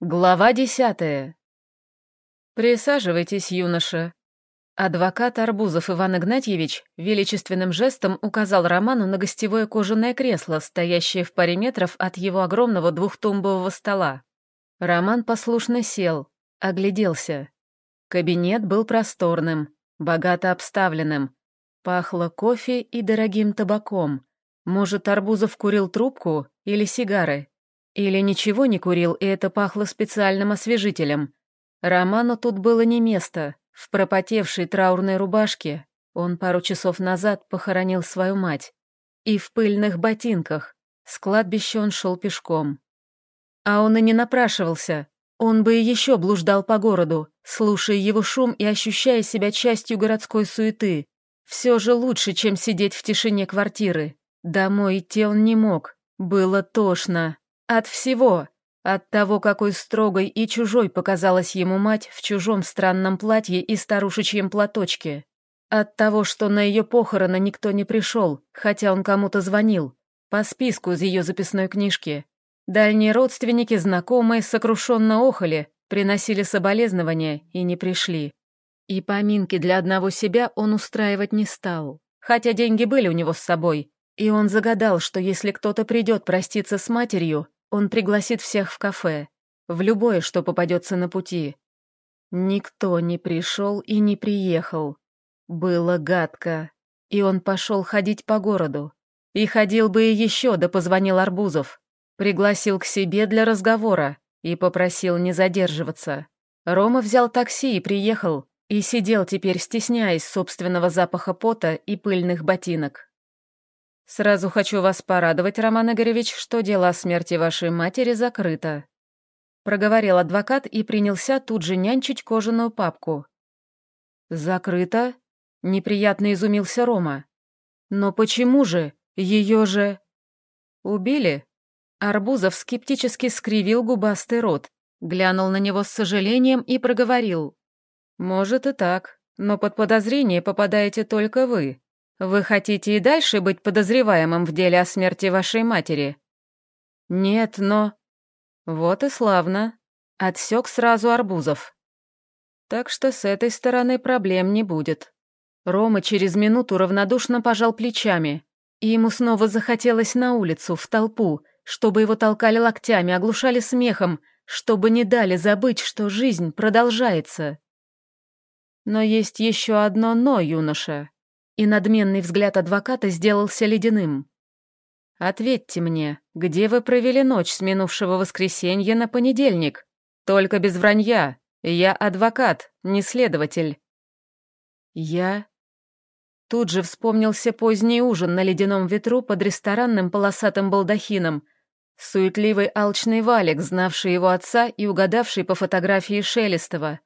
Глава десятая. «Присаживайтесь, юноша». Адвокат Арбузов Иван Игнатьевич величественным жестом указал Роману на гостевое кожаное кресло, стоящее в паре метров от его огромного двухтумбового стола. Роман послушно сел, огляделся. Кабинет был просторным, богато обставленным. Пахло кофе и дорогим табаком. Может, Арбузов курил трубку или сигары? Или ничего не курил, и это пахло специальным освежителем. Роману тут было не место. В пропотевшей траурной рубашке он пару часов назад похоронил свою мать. И в пыльных ботинках. С кладбища он шел пешком. А он и не напрашивался. Он бы и еще блуждал по городу, слушая его шум и ощущая себя частью городской суеты. Все же лучше, чем сидеть в тишине квартиры. Домой идти он не мог. Было тошно. От всего. От того, какой строгой и чужой показалась ему мать в чужом странном платье и старушечьем платочке. От того, что на ее похороны никто не пришел, хотя он кому-то звонил, по списку из ее записной книжки. Дальние родственники, знакомые, сокрушенно охали, приносили соболезнования и не пришли. И поминки для одного себя он устраивать не стал, хотя деньги были у него с собой, и он загадал, что если кто-то придет проститься с матерью, он пригласит всех в кафе, в любое, что попадется на пути. Никто не пришел и не приехал. Было гадко. И он пошел ходить по городу. И ходил бы и еще, да позвонил Арбузов. Пригласил к себе для разговора и попросил не задерживаться. Рома взял такси и приехал, и сидел теперь, стесняясь собственного запаха пота и пыльных ботинок. «Сразу хочу вас порадовать, Роман Игоревич, что дело о смерти вашей матери закрыто», проговорил адвокат и принялся тут же нянчить кожаную папку. «Закрыто?» — неприятно изумился Рома. «Но почему же? Ее же...» «Убили?» Арбузов скептически скривил губастый рот, глянул на него с сожалением и проговорил. «Может и так, но под подозрение попадаете только вы. Вы хотите и дальше быть подозреваемым в деле о смерти вашей матери? Нет, но... Вот и славно. Отсек сразу Арбузов. Так что с этой стороны проблем не будет. Рома через минуту равнодушно пожал плечами, и ему снова захотелось на улицу, в толпу, чтобы его толкали локтями, оглушали смехом, чтобы не дали забыть, что жизнь продолжается. Но есть еще одно «но», юноша и надменный взгляд адвоката сделался ледяным. «Ответьте мне, где вы провели ночь с минувшего воскресенья на понедельник? Только без вранья. Я адвокат, не следователь». «Я...» Тут же вспомнился поздний ужин на ледяном ветру под ресторанным полосатым балдахином, суетливый алчный валик, знавший его отца и угадавший по фотографии Шелестова.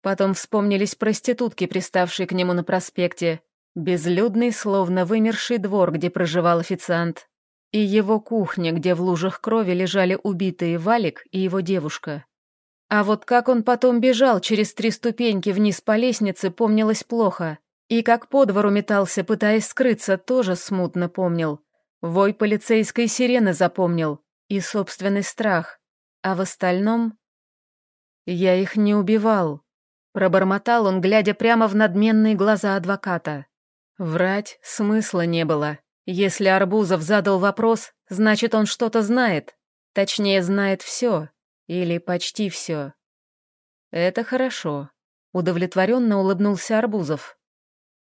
Потом вспомнились проститутки, приставшие к нему на проспекте, Безлюдный, словно вымерший двор, где проживал официант, и его кухня, где в лужах крови лежали убитые Валик и его девушка. А вот как он потом бежал через три ступеньки вниз по лестнице, помнилось плохо. И как по двору метался, пытаясь скрыться, тоже смутно помнил. Вой полицейской сирены запомнил. И собственный страх. А в остальном... Я их не убивал. Пробормотал он, глядя прямо в надменные глаза адвоката. Врать смысла не было. Если Арбузов задал вопрос, значит, он что-то знает. Точнее, знает все. Или почти все. Это хорошо. Удовлетворенно улыбнулся Арбузов.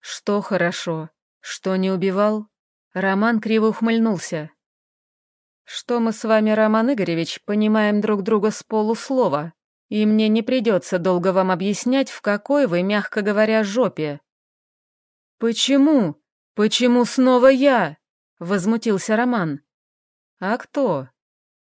Что хорошо? Что не убивал? Роман криво ухмыльнулся. Что мы с вами, Роман Игоревич, понимаем друг друга с полуслова, и мне не придется долго вам объяснять, в какой вы, мягко говоря, жопе. «Почему? Почему снова я?» — возмутился Роман. «А кто?»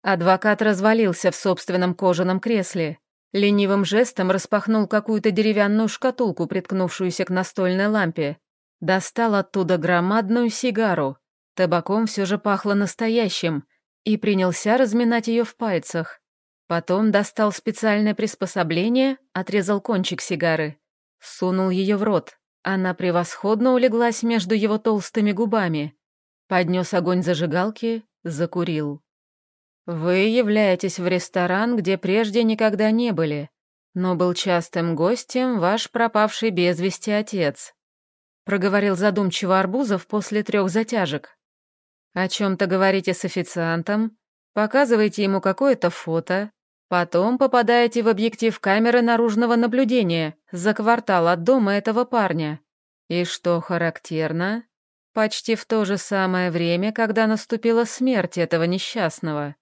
Адвокат развалился в собственном кожаном кресле. Ленивым жестом распахнул какую-то деревянную шкатулку, приткнувшуюся к настольной лампе. Достал оттуда громадную сигару. Табаком все же пахло настоящим. И принялся разминать ее в пальцах. Потом достал специальное приспособление, отрезал кончик сигары. Сунул ее в рот. Она превосходно улеглась между его толстыми губами. Поднес огонь зажигалки, закурил. Вы являетесь в ресторан, где прежде никогда не были, но был частым гостем ваш пропавший без вести отец», проговорил задумчиво Арбузов после трех затяжек. «О чем-то говорите с официантом, показываете ему какое-то фото, потом попадаете в объектив камеры наружного наблюдения за квартал от дома этого парня. И что характерно, почти в то же самое время, когда наступила смерть этого несчастного.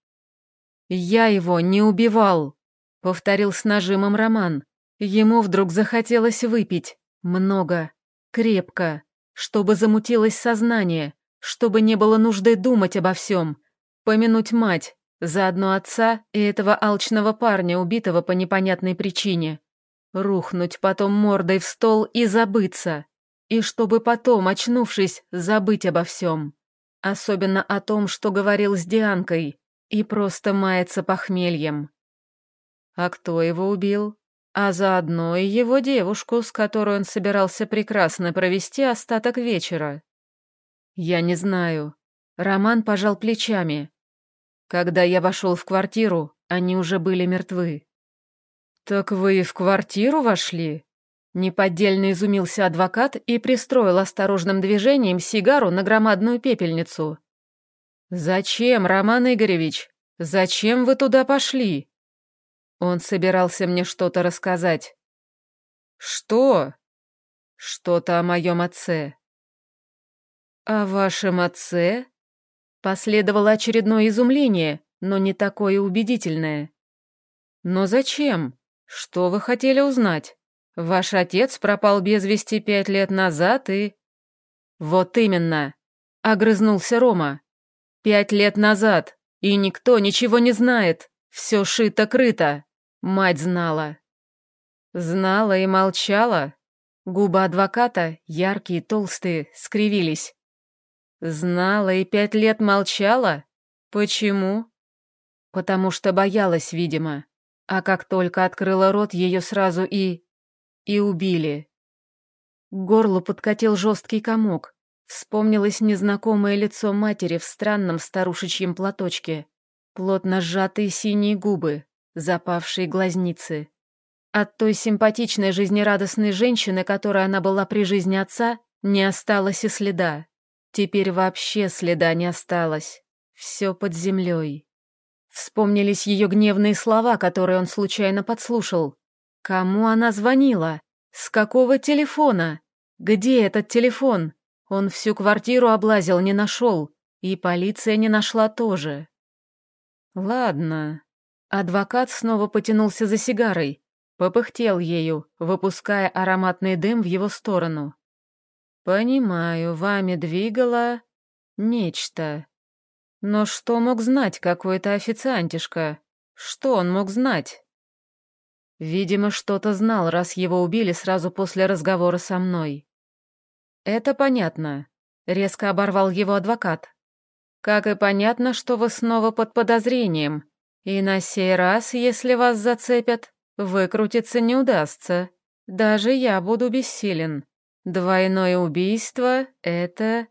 «Я его не убивал», — повторил с нажимом Роман. Ему вдруг захотелось выпить. Много. Крепко. Чтобы замутилось сознание. Чтобы не было нужды думать обо всем. Помянуть мать. Заодно отца и этого алчного парня, убитого по непонятной причине. Рухнуть потом мордой в стол и забыться. И чтобы потом, очнувшись, забыть обо всем. Особенно о том, что говорил с Дианкой и просто мается похмельем. А кто его убил? А заодно и его девушку, с которой он собирался прекрасно провести остаток вечера. Я не знаю. Роман пожал плечами. Когда я вошел в квартиру, они уже были мертвы. «Так вы и в квартиру вошли?» Неподдельно изумился адвокат и пристроил осторожным движением сигару на громадную пепельницу. «Зачем, Роман Игоревич? Зачем вы туда пошли?» Он собирался мне что-то рассказать. «Что?» «Что-то о моем отце». «О вашем отце?» Последовало очередное изумление, но не такое убедительное. «Но зачем? Что вы хотели узнать? Ваш отец пропал без вести пять лет назад и...» «Вот именно!» — огрызнулся Рома. Пять лет назад, и никто ничего не знает. Все шито-крыто. Мать знала. Знала и молчала. Губы адвоката, яркие, толстые, скривились. Знала и пять лет молчала? Почему? Потому что боялась, видимо. А как только открыла рот, ее сразу и... и убили. К горлу подкатил жесткий комок. Вспомнилось незнакомое лицо матери в странном старушечьем платочке, плотно сжатые синие губы, запавшие глазницы. От той симпатичной жизнерадостной женщины, которой она была при жизни отца, не осталось и следа. Теперь вообще следа не осталось. Все под землей. Вспомнились ее гневные слова, которые он случайно подслушал. Кому она звонила? С какого телефона? Где этот телефон? Он всю квартиру облазил, не нашел, и полиция не нашла тоже. Ладно. Адвокат снова потянулся за сигарой, попыхтел ею, выпуская ароматный дым в его сторону. Понимаю, вами двигало нечто. Но что мог знать какой-то официантишка? Что он мог знать? Видимо, что-то знал, раз его убили сразу после разговора со мной. «Это понятно», — резко оборвал его адвокат. «Как и понятно, что вы снова под подозрением, и на сей раз, если вас зацепят, выкрутиться не удастся. Даже я буду бессилен. Двойное убийство — это...»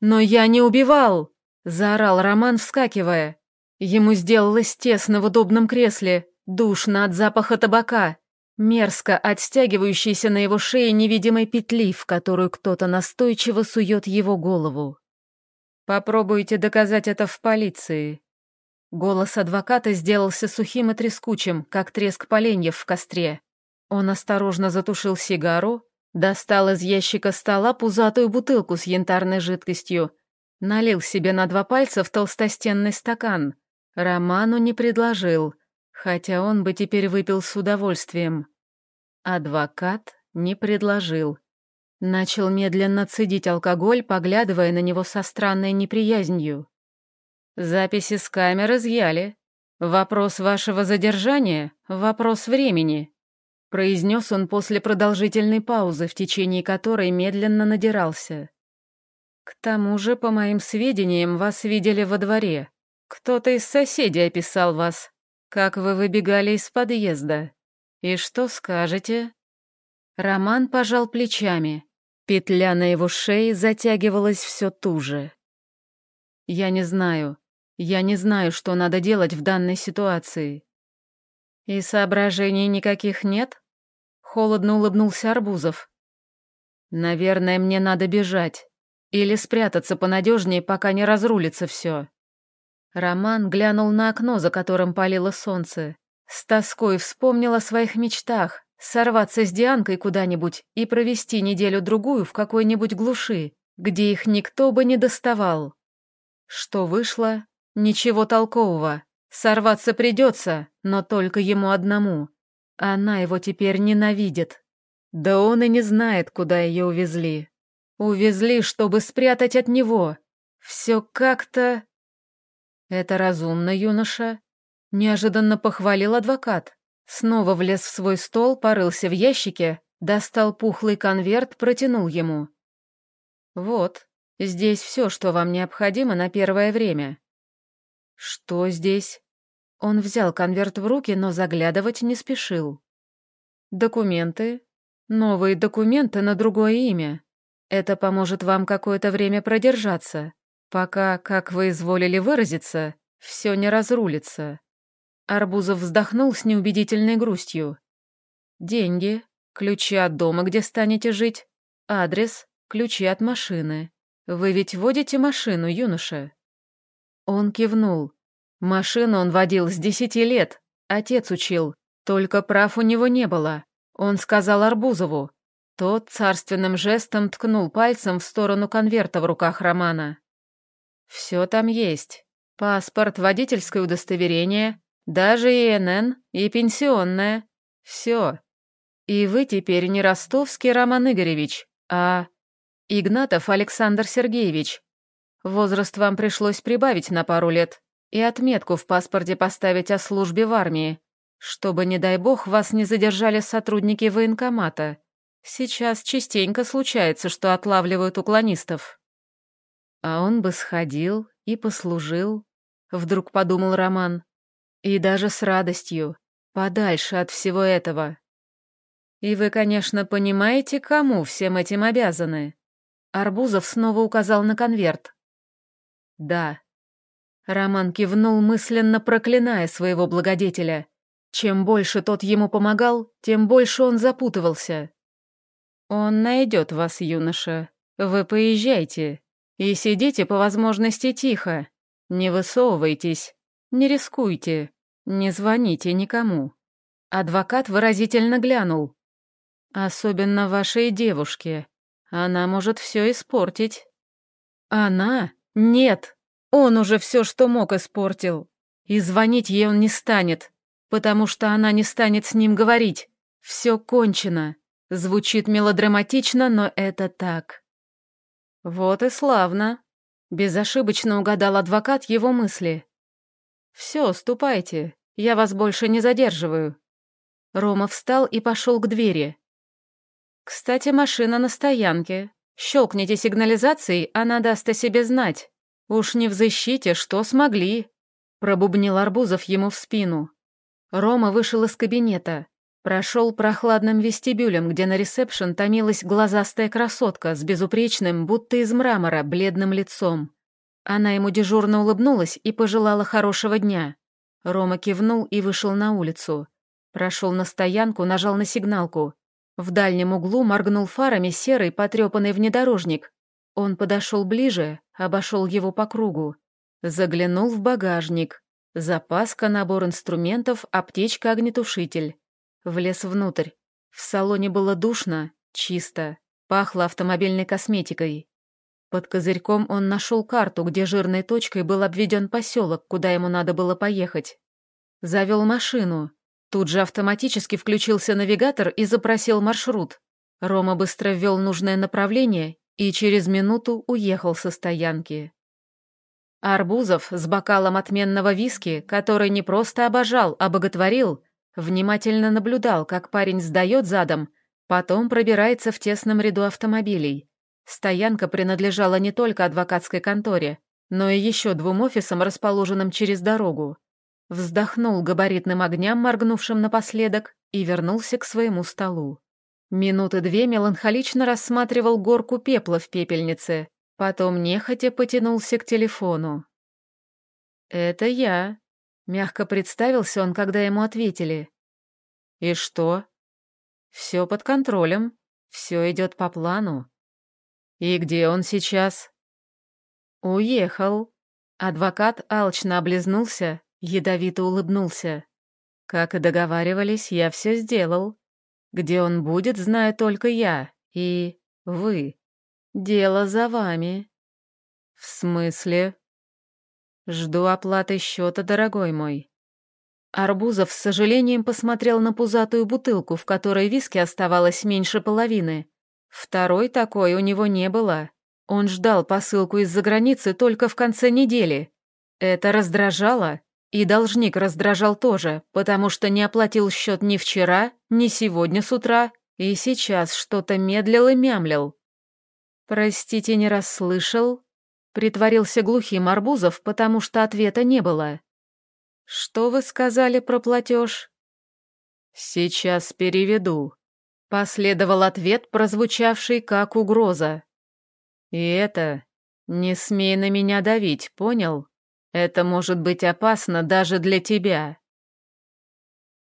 «Но я не убивал!» — заорал Роман, вскакивая. Ему сделалось тесно в удобном кресле, душно от запаха табака мерзко отстягивающейся на его шее невидимой петли, в которую кто-то настойчиво сует его голову. «Попробуйте доказать это в полиции». Голос адвоката сделался сухим и трескучим, как треск поленьев в костре. Он осторожно затушил сигару, достал из ящика стола пузатую бутылку с янтарной жидкостью, налил себе на два пальца в толстостенный стакан. Роману не предложил — хотя он бы теперь выпил с удовольствием. Адвокат не предложил. Начал медленно цедить алкоголь, поглядывая на него со странной неприязнью. «Записи с камер изъяли. Вопрос вашего задержания — вопрос времени», — произнес он после продолжительной паузы, в течение которой медленно надирался. «К тому же, по моим сведениям, вас видели во дворе. Кто-то из соседей описал вас как вы выбегали из подъезда. И что скажете?» Роман пожал плечами. Петля на его шее затягивалась все туже. «Я не знаю. Я не знаю, что надо делать в данной ситуации». «И соображений никаких нет?» Холодно улыбнулся Арбузов. «Наверное, мне надо бежать. Или спрятаться понадежнее, пока не разрулится все». Роман глянул на окно, за которым палило солнце. С тоской вспомнил о своих мечтах, сорваться с Дианкой куда-нибудь и провести неделю-другую в какой-нибудь глуши, где их никто бы не доставал. Что вышло? Ничего толкового. Сорваться придется, но только ему одному. Она его теперь ненавидит. Да он и не знает, куда ее увезли. Увезли, чтобы спрятать от него. Все как-то... Это разумно, юноша. Неожиданно похвалил адвокат. Снова влез в свой стол, порылся в ящике, достал пухлый конверт, протянул ему. «Вот, здесь все, что вам необходимо на первое время». «Что здесь?» Он взял конверт в руки, но заглядывать не спешил. «Документы. Новые документы на другое имя. Это поможет вам какое-то время продержаться, пока, как вы изволили выразиться, все не разрулится». Арбузов вздохнул с неубедительной грустью. «Деньги, ключи от дома, где станете жить, адрес, ключи от машины. Вы ведь водите машину, юноша?» Он кивнул. Машину он водил с десяти лет, отец учил, только прав у него не было. Он сказал Арбузову. Тот царственным жестом ткнул пальцем в сторону конверта в руках Романа. «Все там есть. Паспорт, водительское удостоверение, даже ИНН и пенсионная. Все. И вы теперь не ростовский Роман Игоревич, а Игнатов Александр Сергеевич. Возраст вам пришлось прибавить на пару лет и отметку в паспорте поставить о службе в армии, чтобы, не дай бог, вас не задержали сотрудники военкомата. Сейчас частенько случается, что отлавливают уклонистов. А он бы сходил и послужил, вдруг подумал Роман. И даже с радостью, подальше от всего этого. И вы, конечно, понимаете, кому всем этим обязаны. Арбузов снова указал на конверт. Да. Роман кивнул, мысленно проклиная своего благодетеля. Чем больше тот ему помогал, тем больше он запутывался. «Он найдет вас, юноша. Вы поезжайте. И сидите по возможности тихо. Не высовывайтесь. Не рискуйте, не звоните никому. Адвокат выразительно глянул. Особенно вашей девушке. Она может все испортить. Она? Нет. Он уже все, что мог, испортил. И звонить ей он не станет, потому что она не станет с ним говорить. Все кончено. Звучит мелодраматично, но это так. Вот и славно. Безошибочно угадал адвокат его мысли. «Все, ступайте, я вас больше не задерживаю». Рома встал и пошел к двери. «Кстати, машина на стоянке. Щелкните сигнализацией, она даст о себе знать. Уж не взыщите, что смогли», — пробубнил Арбузов ему в спину. Рома вышел из кабинета. Прошел прохладным вестибюлем, где на ресепшн томилась глазастая красотка с безупречным, будто из мрамора, бледным лицом. Она ему дежурно улыбнулась и пожелала хорошего дня. Рома кивнул и вышел на улицу. Прошел на стоянку, нажал на сигналку. В дальнем углу моргнул фарами серый потрепанный внедорожник. Он подошел ближе, обошел его по кругу. Заглянул в багажник. Запаска, набор инструментов, аптечка-огнетушитель. Влез внутрь. В салоне было душно, чисто, пахло автомобильной косметикой. Под козырьком он нашел карту, где жирной точкой был обведен поселок, куда ему надо было поехать. Завел машину. Тут же автоматически включился навигатор и запросил маршрут. Рома быстро ввел нужное направление и через минуту уехал со стоянки. Арбузов с бокалом отменного виски, который не просто обожал, а боготворил, внимательно наблюдал, как парень сдает задом, потом пробирается в тесном ряду автомобилей. Стоянка принадлежала не только адвокатской конторе, но и еще двум офисам, расположенным через дорогу. Вздохнул габаритным огням, моргнувшим напоследок, и вернулся к своему столу. Минуты две меланхолично рассматривал горку пепла в пепельнице, потом нехотя потянулся к телефону. «Это я», — мягко представился он, когда ему ответили. «И что?» «Все под контролем, все идет по плану». «И где он сейчас?» «Уехал». Адвокат алчно облизнулся, ядовито улыбнулся. «Как и договаривались, я все сделал. Где он будет, знаю только я и вы. Дело за вами». «В смысле?» «Жду оплаты счета, дорогой мой». Арбузов с сожалением посмотрел на пузатую бутылку, в которой виски оставалось меньше половины. Второй такой у него не было. Он ждал посылку из-за границы только в конце недели. Это раздражало, и должник раздражал тоже, потому что не оплатил счет ни вчера, ни сегодня с утра, и сейчас что-то медлил и мямлил. «Простите, не расслышал?» Притворился глухим Арбузов, потому что ответа не было. «Что вы сказали про платеж?» «Сейчас переведу», — последовал ответ, прозвучавший как угроза. И это... Не смей на меня давить, понял? Это может быть опасно даже для тебя.